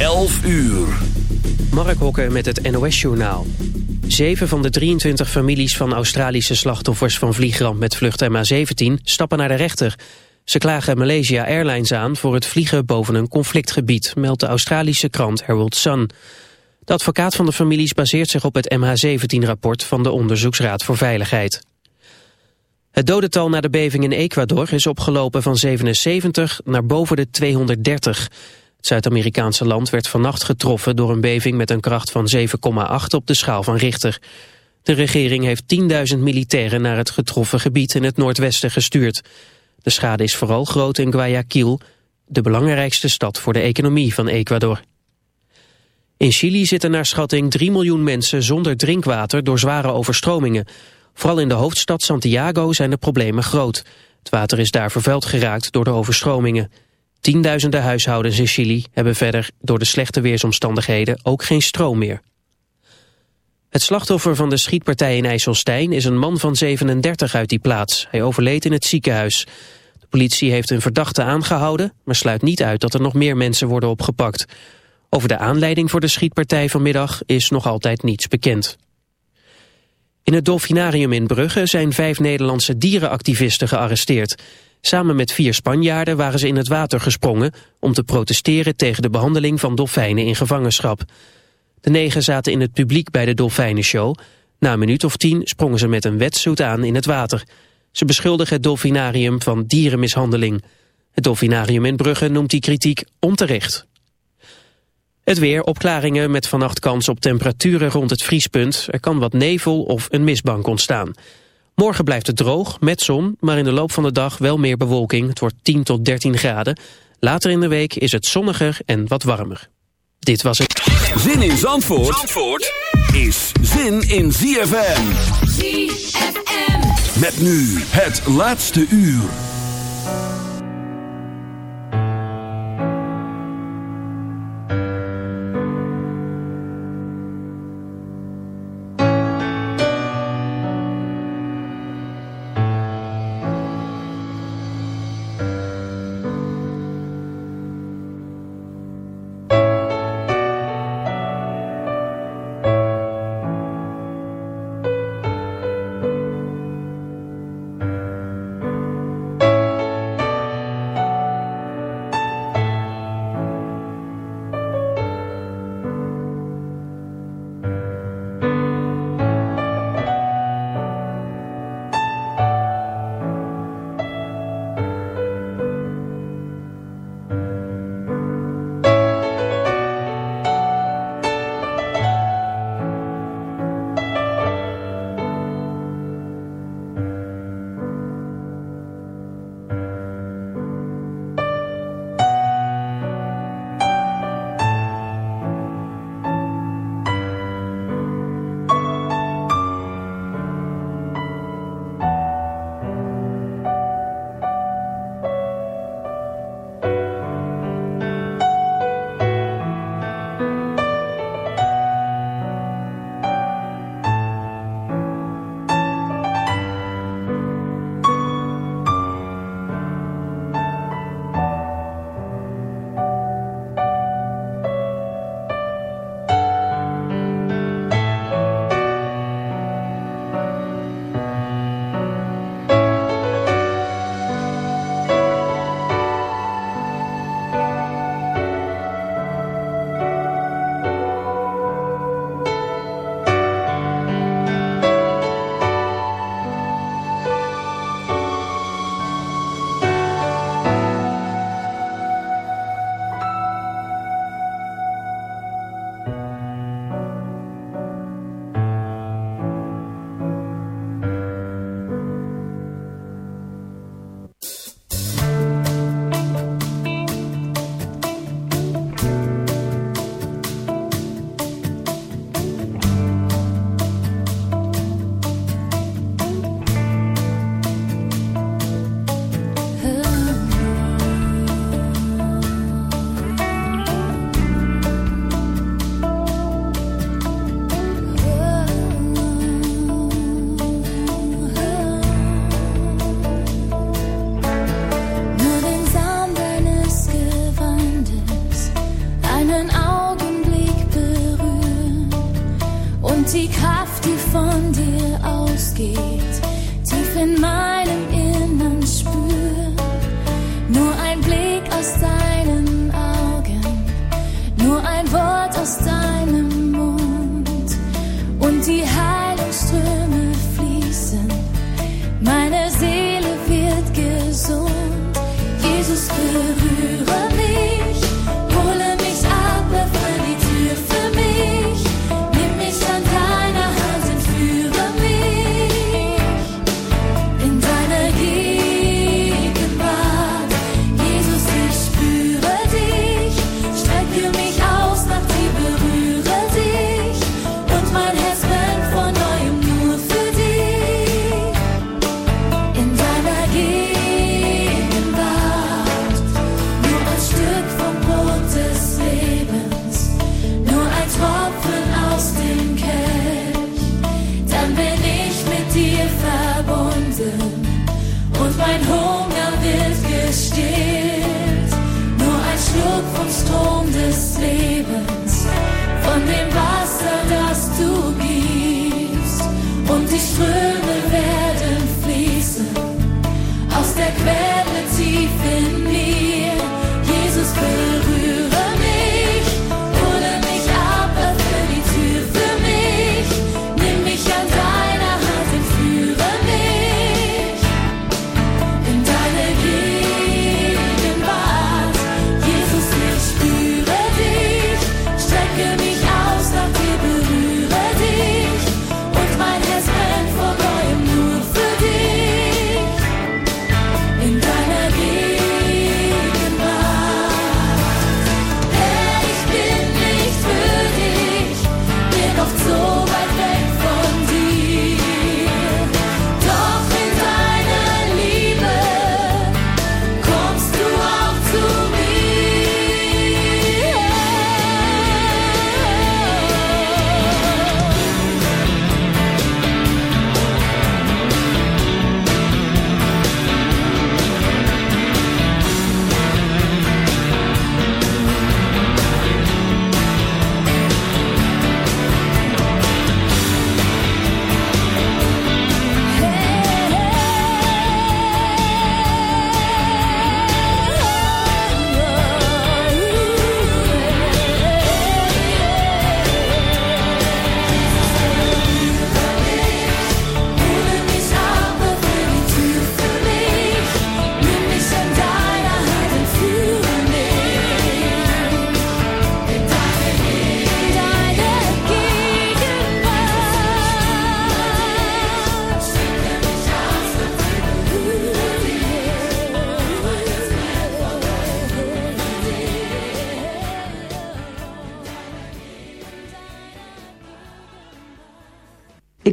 11 uur. Mark Hokker met het NOS-journaal. Zeven van de 23 families van Australische slachtoffers van vliegramp met vlucht MH17 stappen naar de rechter. Ze klagen Malaysia Airlines aan voor het vliegen boven een conflictgebied, meldt de Australische krant Herald Sun. De advocaat van de families baseert zich op het MH17-rapport van de Onderzoeksraad voor Veiligheid. Het dodental na de beving in Ecuador is opgelopen van 77 naar boven de 230. Het Zuid-Amerikaanse land werd vannacht getroffen door een beving met een kracht van 7,8 op de schaal van Richter. De regering heeft 10.000 militairen naar het getroffen gebied in het noordwesten gestuurd. De schade is vooral groot in Guayaquil, de belangrijkste stad voor de economie van Ecuador. In Chili zitten naar schatting 3 miljoen mensen zonder drinkwater door zware overstromingen. Vooral in de hoofdstad Santiago zijn de problemen groot. Het water is daar vervuild geraakt door de overstromingen. Tienduizenden huishoudens in Chili hebben verder door de slechte weersomstandigheden ook geen stroom meer. Het slachtoffer van de schietpartij in IJsselstein is een man van 37 uit die plaats. Hij overleed in het ziekenhuis. De politie heeft een verdachte aangehouden, maar sluit niet uit dat er nog meer mensen worden opgepakt. Over de aanleiding voor de schietpartij vanmiddag is nog altijd niets bekend. In het Dolfinarium in Brugge zijn vijf Nederlandse dierenactivisten gearresteerd. Samen met vier Spanjaarden waren ze in het water gesprongen... om te protesteren tegen de behandeling van dolfijnen in gevangenschap. De negen zaten in het publiek bij de dolfijnenshow. Na een minuut of tien sprongen ze met een wetsuit aan in het water. Ze beschuldigen het dolfinarium van dierenmishandeling. Het dolfinarium in Brugge noemt die kritiek onterecht. Het weer, opklaringen met vannacht kans op temperaturen rond het vriespunt. Er kan wat nevel of een mistbank ontstaan. Morgen blijft het droog, met zon, maar in de loop van de dag wel meer bewolking. Het wordt 10 tot 13 graden. Later in de week is het zonniger en wat warmer. Dit was het. Zin in Zandvoort, Zandvoort is zin in ZFM. ZFM. Met nu het laatste uur.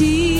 see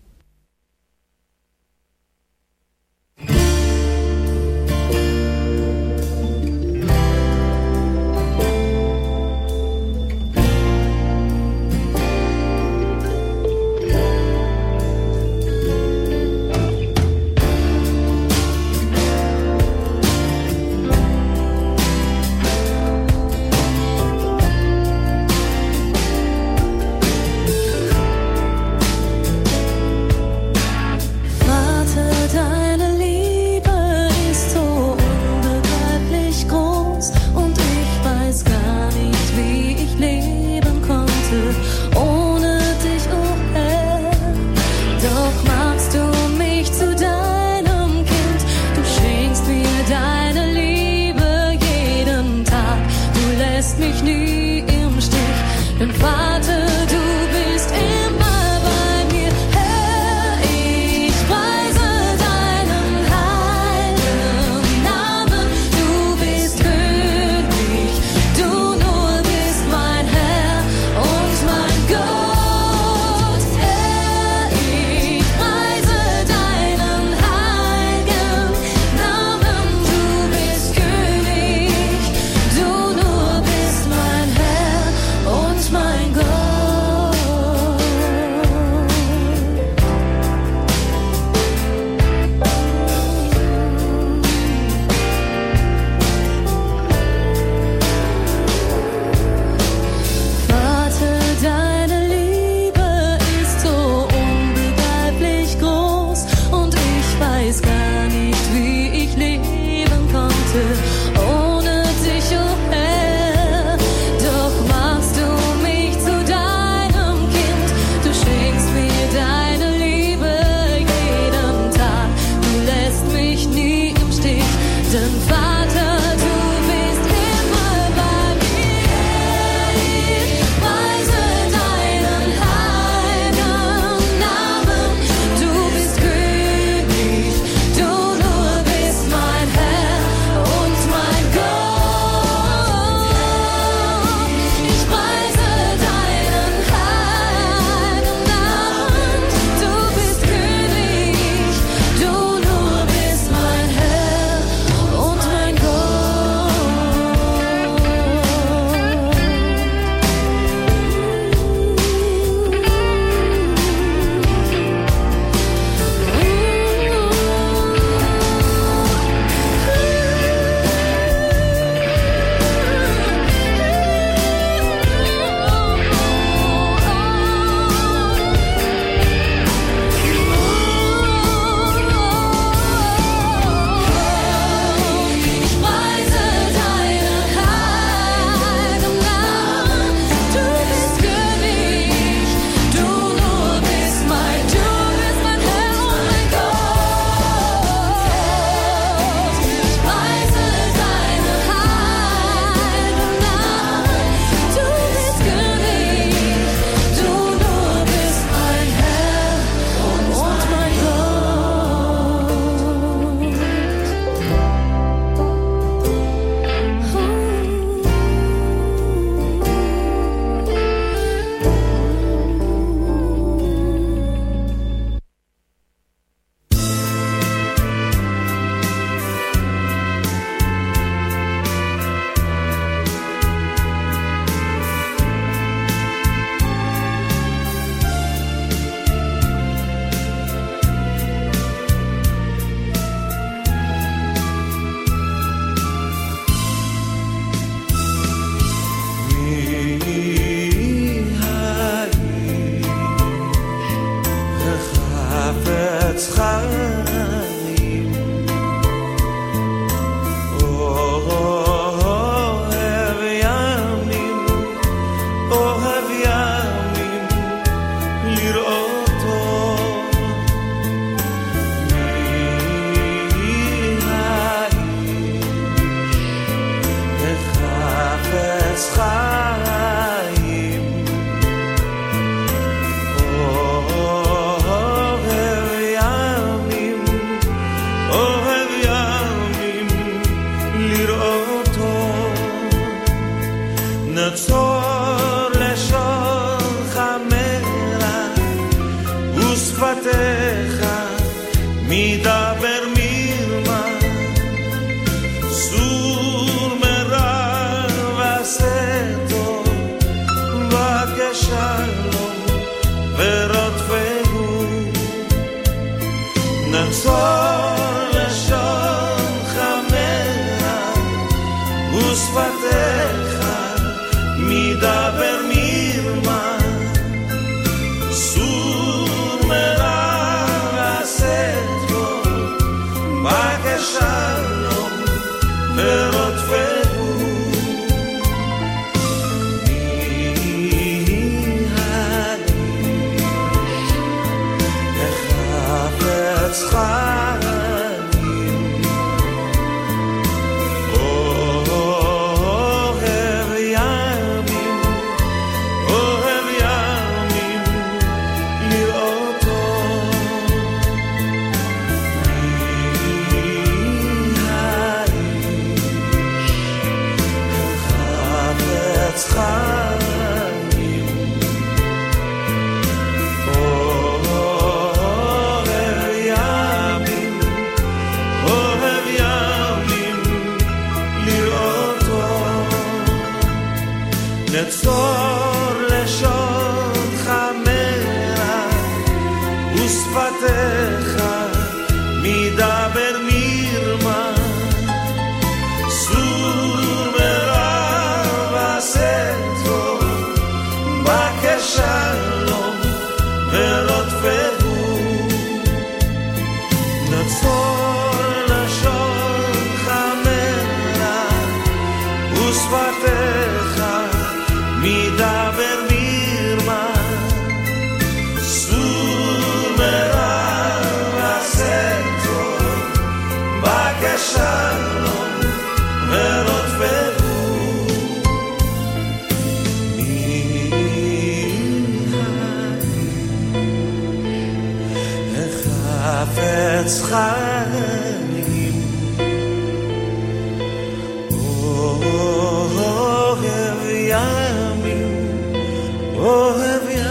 love you.